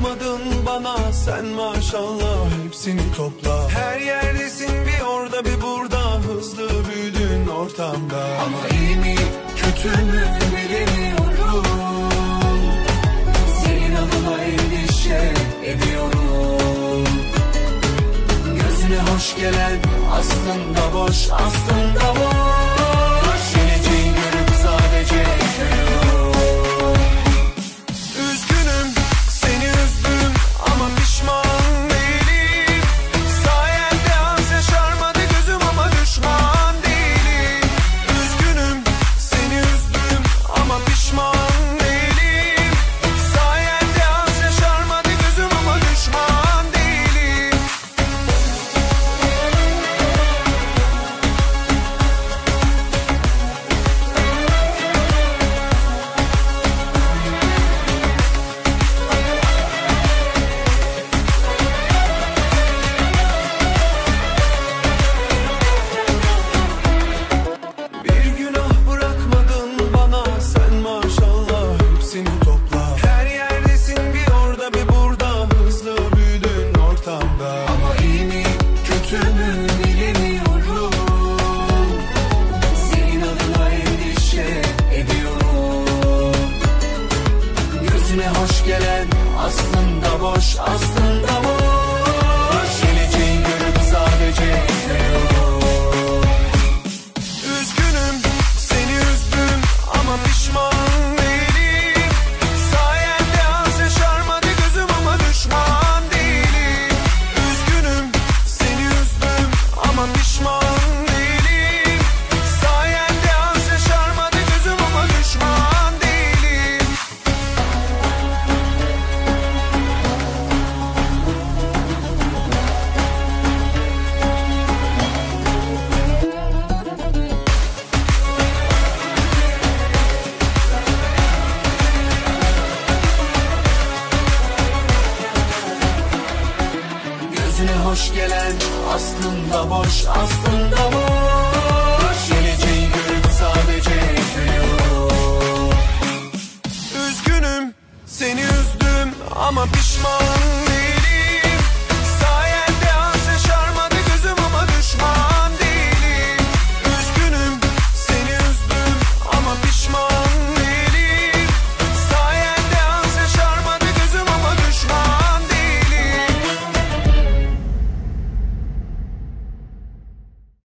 bakmadın bana sen maşallah hepsini topla. Her yerdesin bir orada bir burada hızlı büyüdün ortamda. Ama iyi mi kötü mü bilemiyorum. Senin adına endişe ediyorum. Gözüne hoş gelen aslında boş aslında boş. gelen aslında boş aslında hoş gelen aslında boş aslında boş. Geleceği görüp sadece gülüyorum Üzgünüm seni üzdüm ama pişman